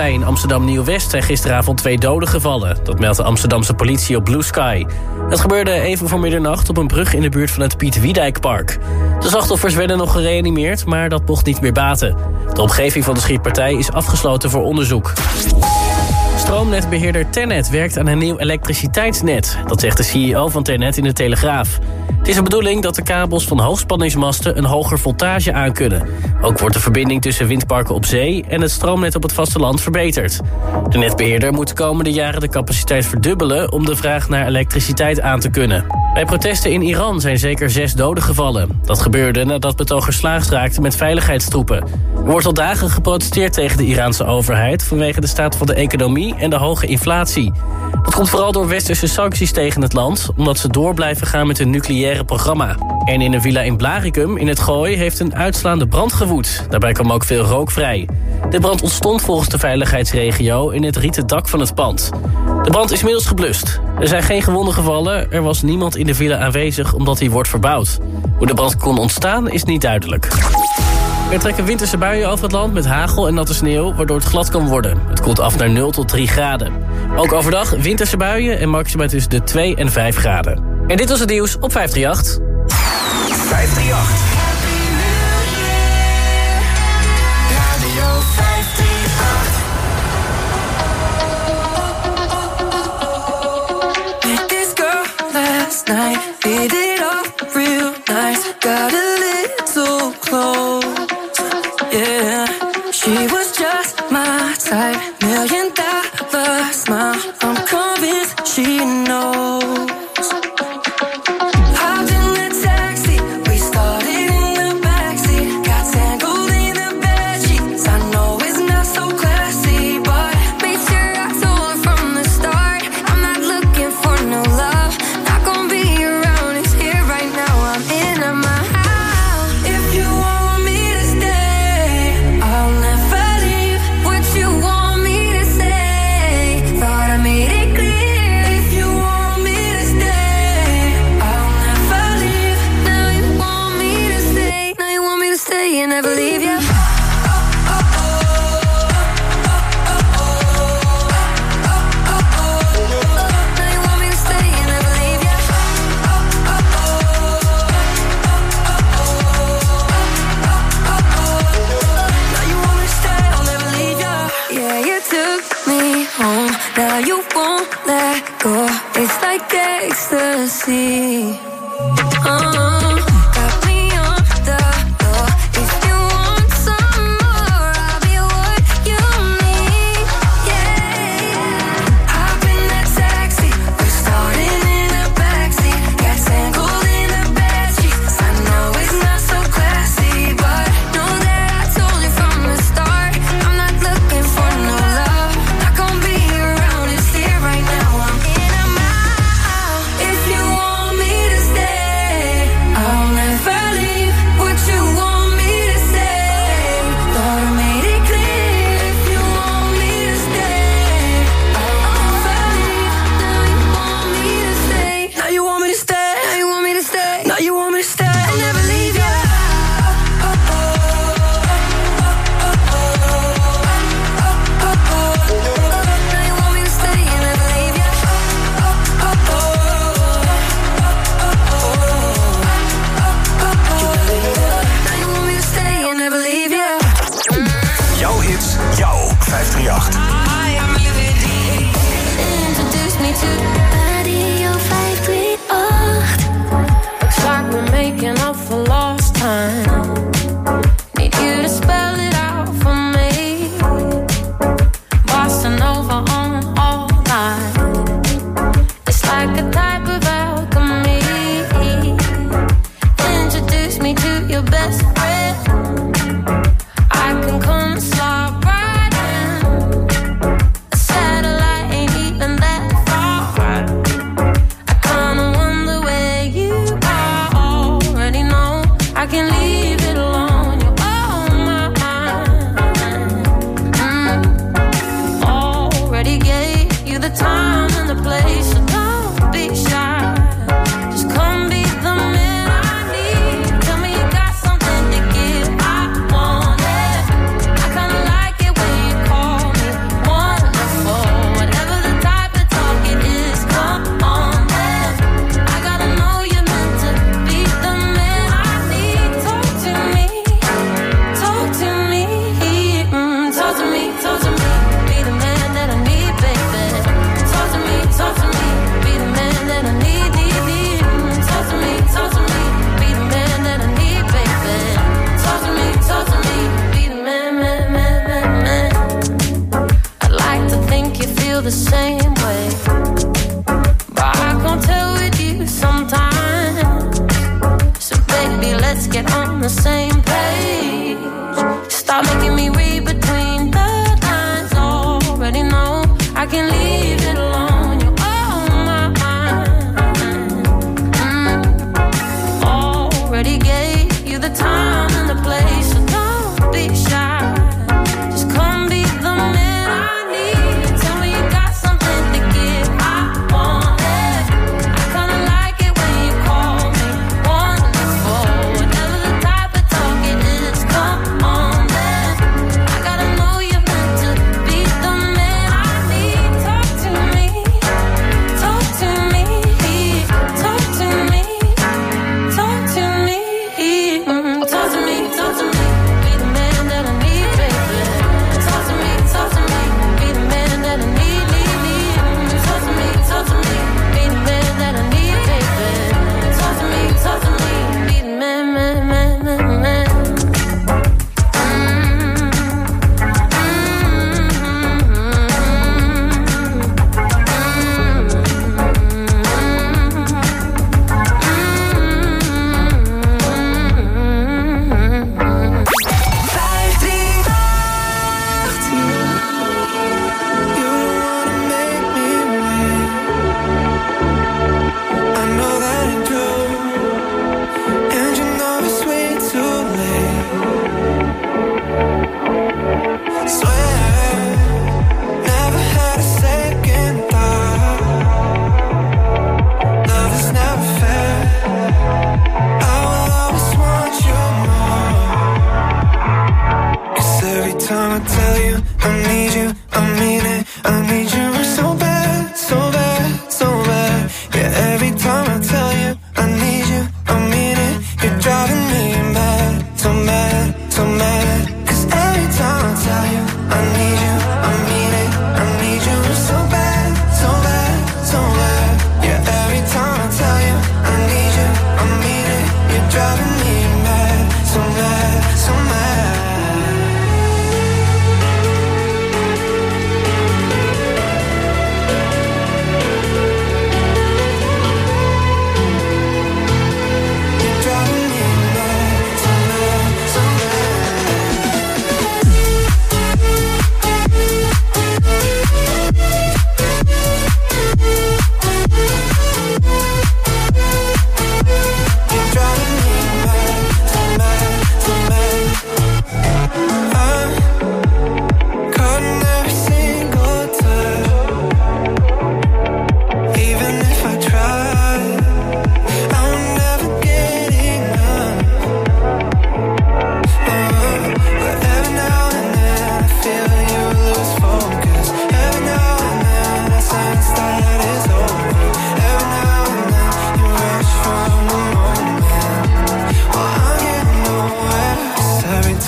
in Amsterdam Nieuw-West zijn gisteravond twee doden gevallen. Dat meldt de Amsterdamse politie op Blue Sky. Het gebeurde even voor middernacht op een brug in de buurt van het Piet Wiedijkpark. De slachtoffers werden nog gereanimeerd, maar dat mocht niet meer baten. De omgeving van de schietpartij is afgesloten voor onderzoek. Stroomnetbeheerder Tennet werkt aan een nieuw elektriciteitsnet. Dat zegt de CEO van Tennet in de Telegraaf. Het is de bedoeling dat de kabels van hoogspanningsmasten een hoger voltage aankunnen. Ook wordt de verbinding tussen windparken op zee en het stroomnet op het vasteland verbeterd. De netbeheerder moet de komende jaren de capaciteit verdubbelen om de vraag naar elektriciteit aan te kunnen. Bij protesten in Iran zijn zeker zes doden gevallen. Dat gebeurde nadat betogers slaags raakten met veiligheidstroepen. Er wordt al dagen geprotesteerd tegen de Iraanse overheid... vanwege de staat van de economie en de hoge inflatie. Dat komt vooral door westerse sancties tegen het land... omdat ze door blijven gaan met hun nucleaire programma. En in een villa in Blaricum in het Gooi heeft een uitslaande brand gewoed. Daarbij kwam ook veel rook vrij. De brand ontstond volgens de veiligheidsregio in het rieten dak van het pand. De brand is inmiddels geblust. Er zijn geen gewonden gevallen. Er was niemand in de villa aanwezig omdat hij wordt verbouwd. Hoe de brand kon ontstaan is niet duidelijk. Er trekken winterse buien over het land met hagel en natte sneeuw... waardoor het glad kan worden. Het koelt af naar 0 tot 3 graden. Ook overdag winterse buien en maxima tussen de 2 en 5 graden. En dit was het nieuws op 538. 538. night. Did it all real nice. Got a little close. Yeah, she was just my type. Million dollar smile. I'm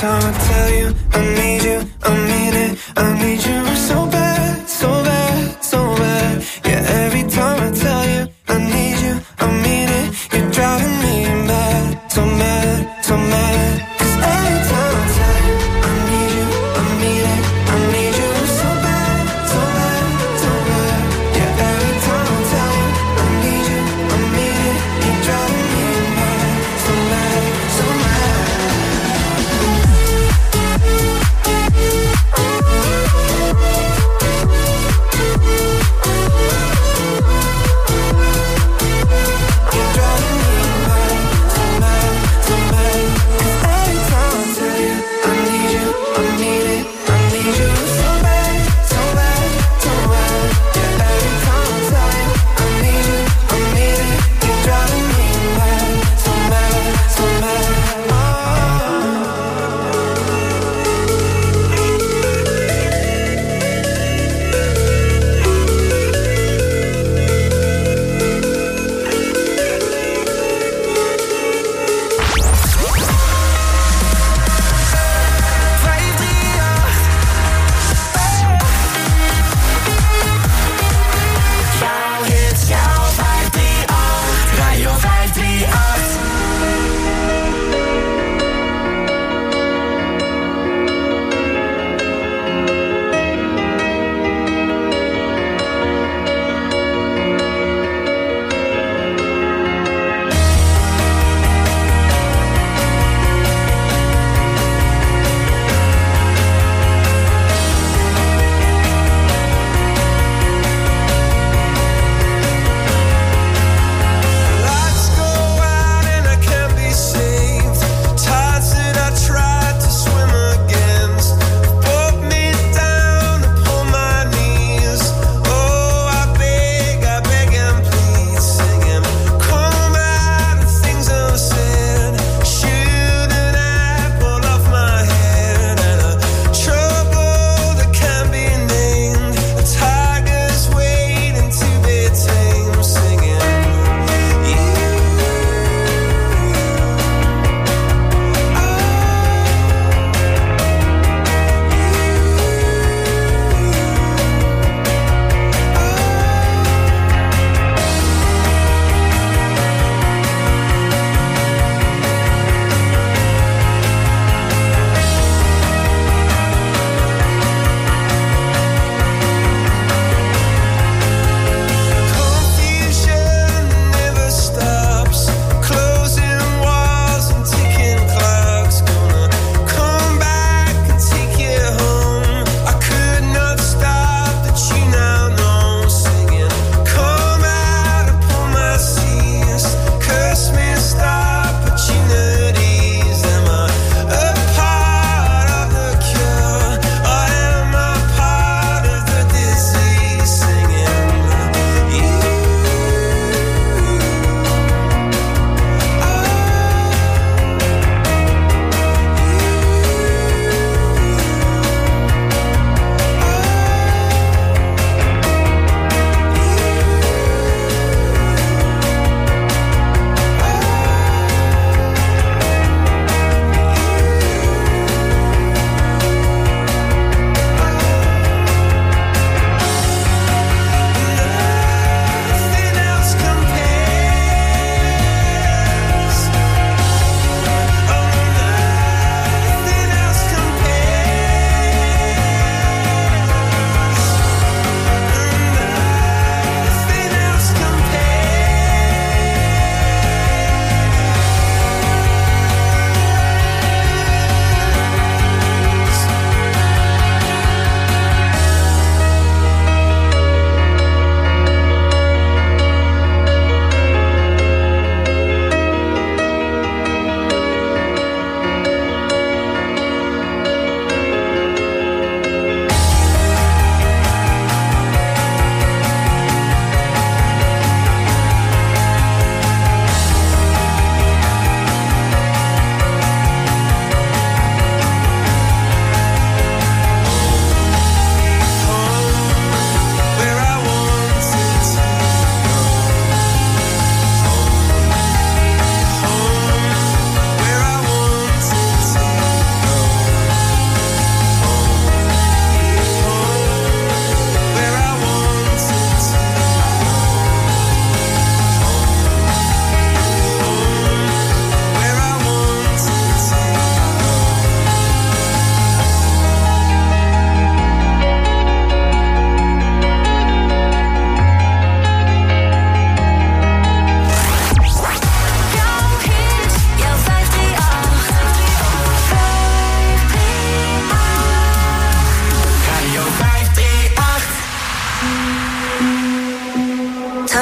time I tell you I need you, I mean it, I need you.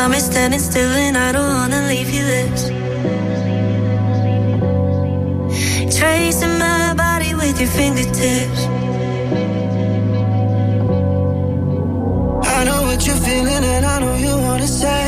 I'm standing still and I don't wanna leave your lips. Tracing my body with your fingertips I know what you're feeling and I know you wanna say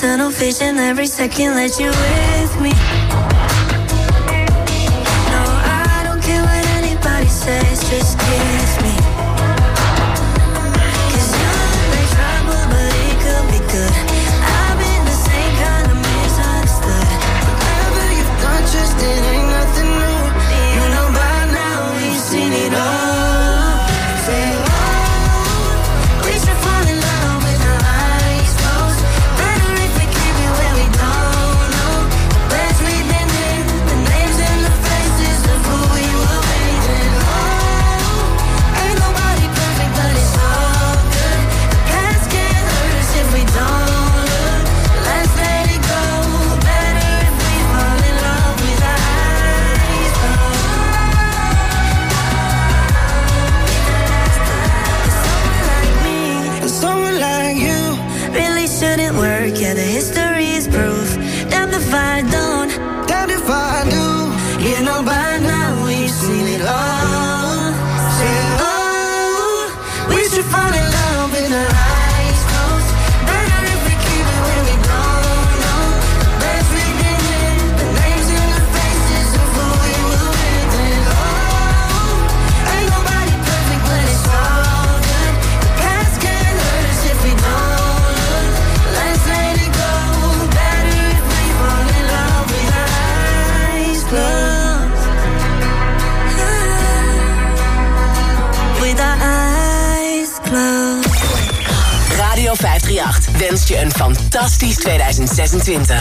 tunnel vision every second that you with me. 2020.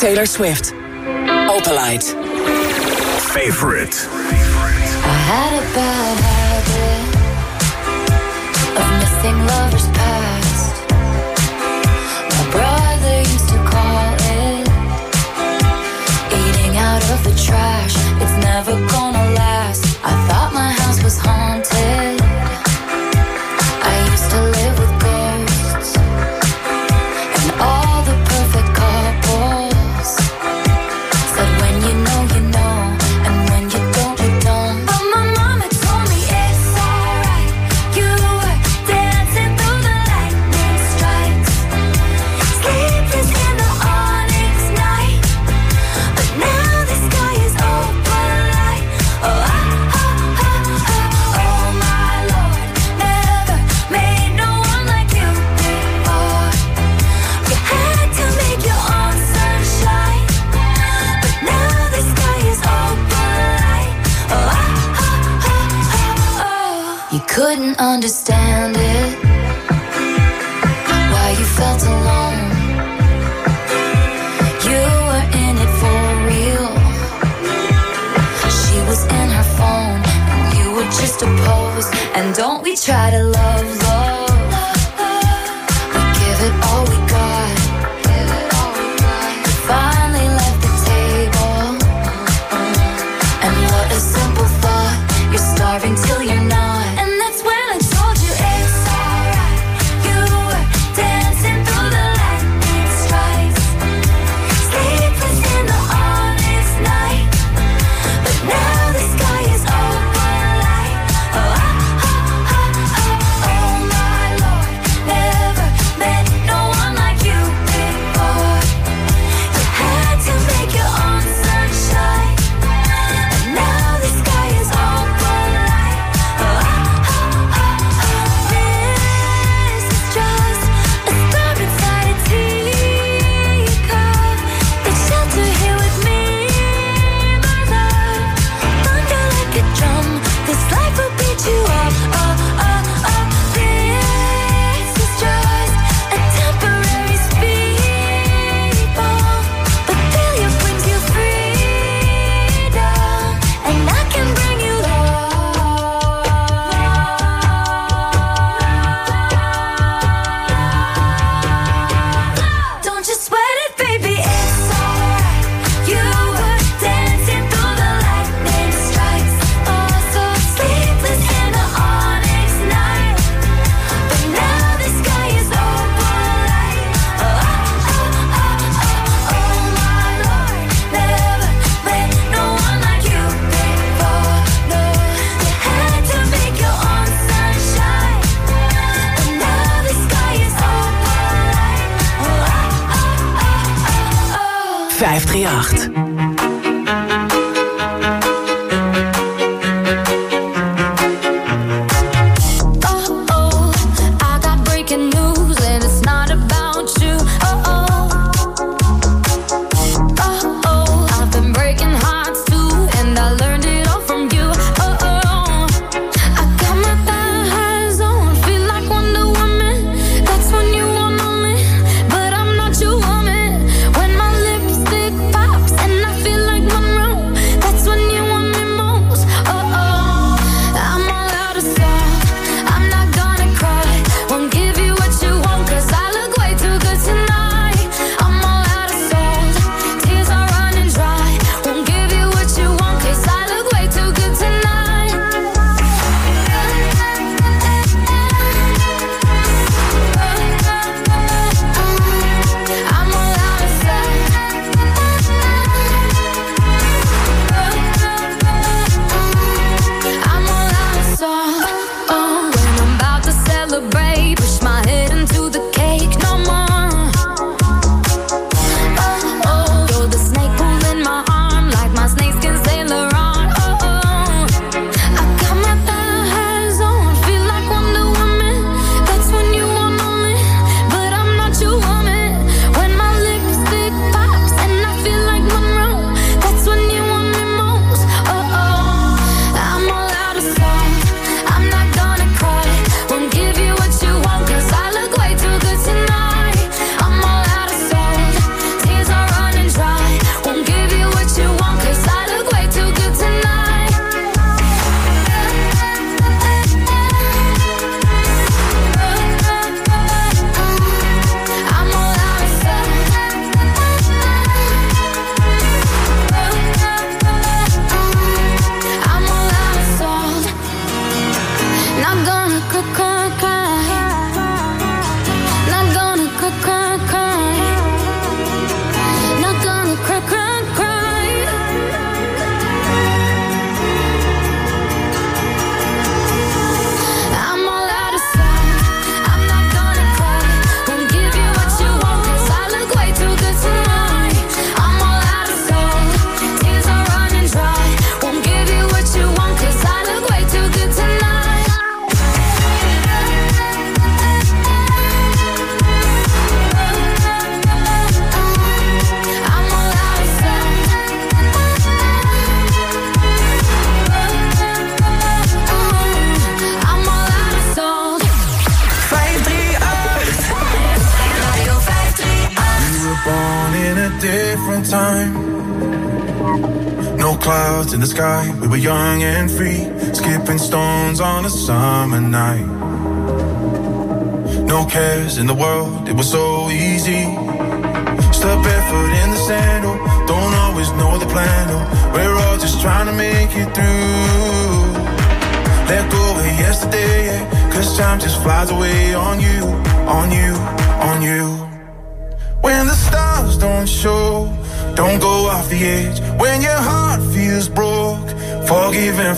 Taylor Swift. Opalite. Favorite. I had a bad habit of missing lovers past. My brother used to call it eating out of the trash. It's never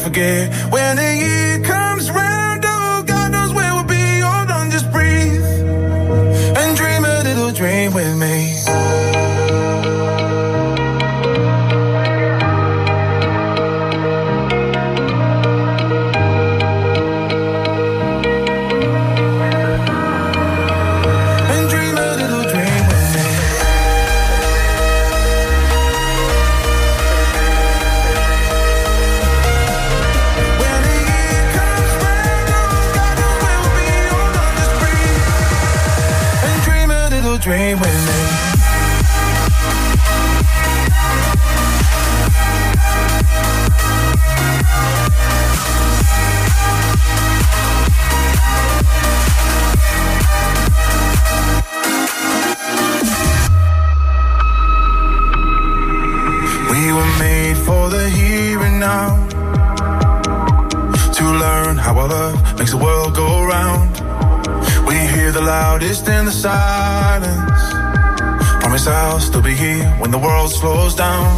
forget. When slows down.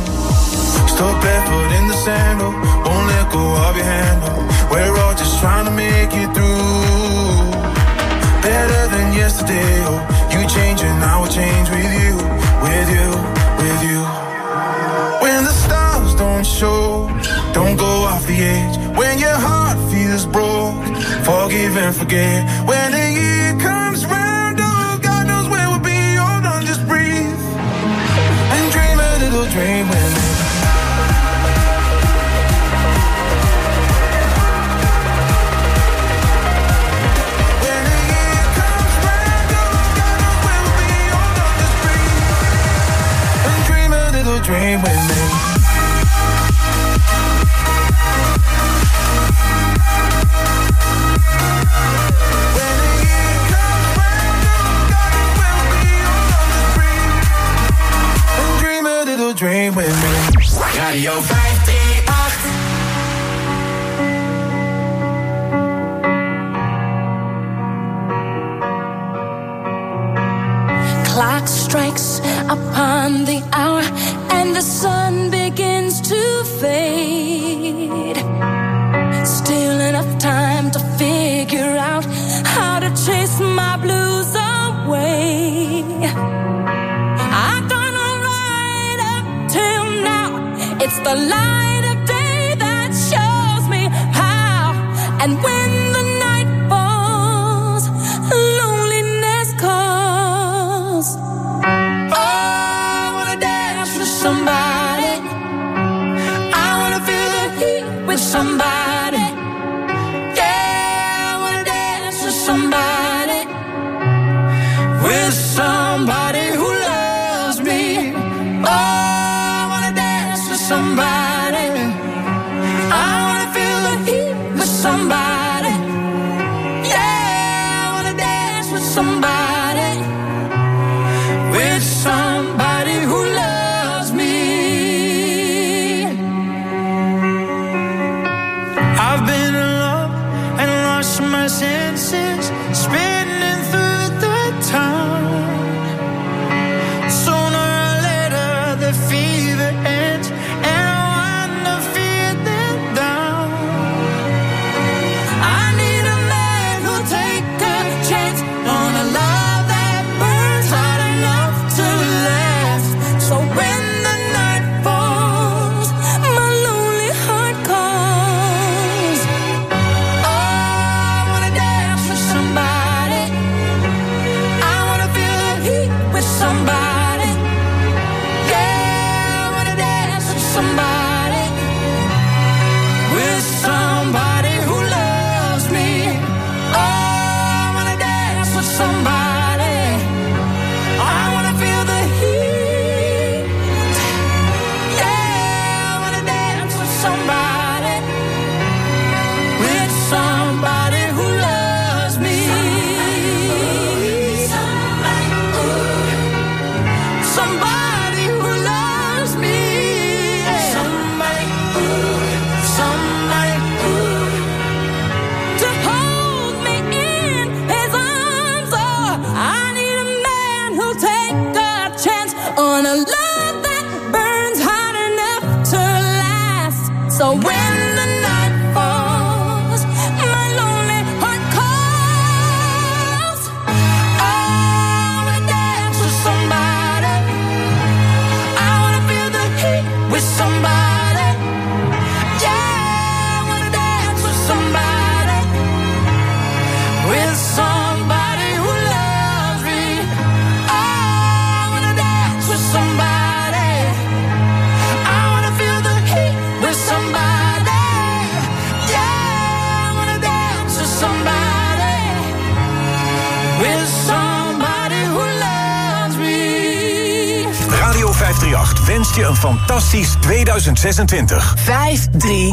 Radio 538. 26. 5, 3,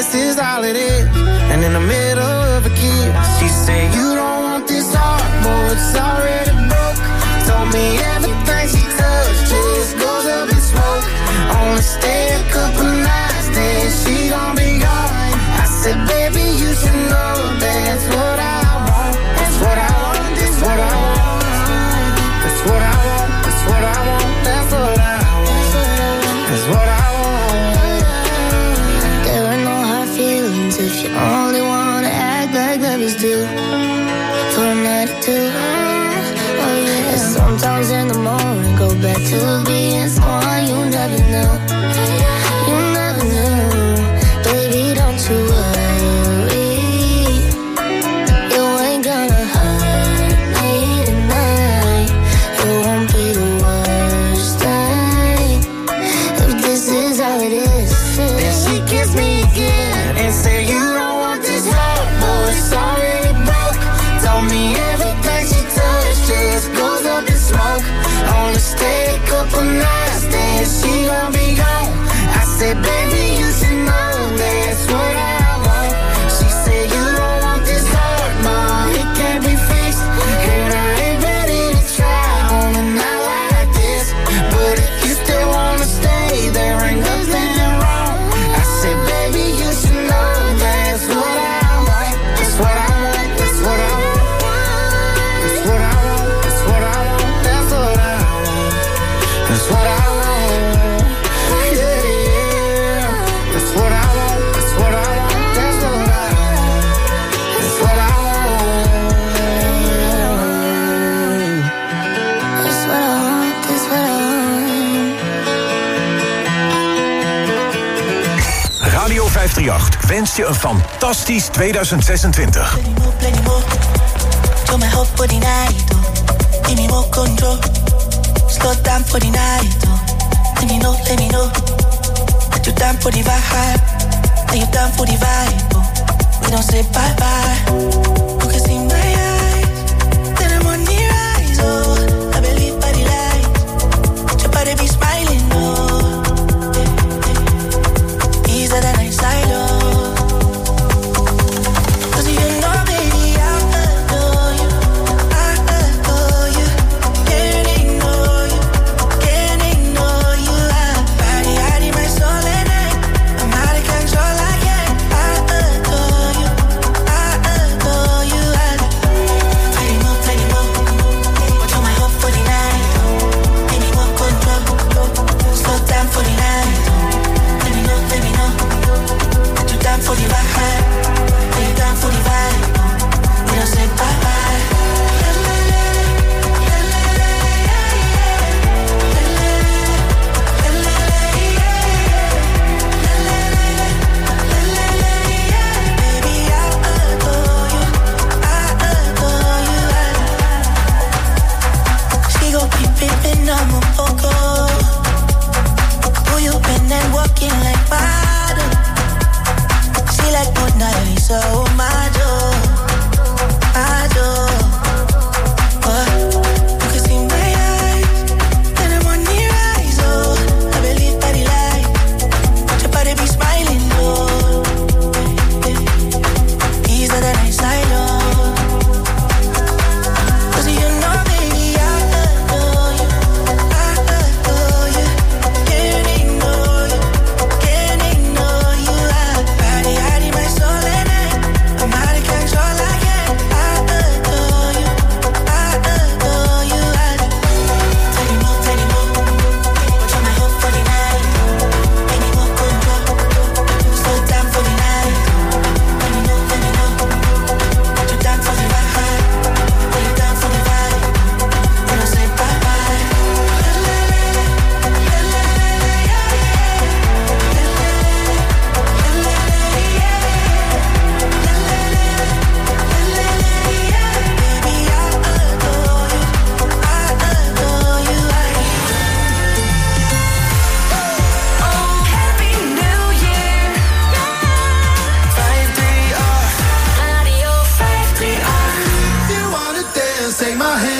me een fantastisch 2026. Don't say bye bye.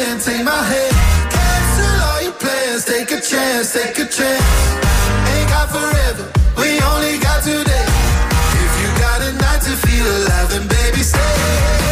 hand, take my hand. Cancel all your plans, take a chance, take a chance. Ain't got forever, we only got today. If you got a night to feel alive, then baby, stay.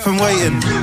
up and waiting.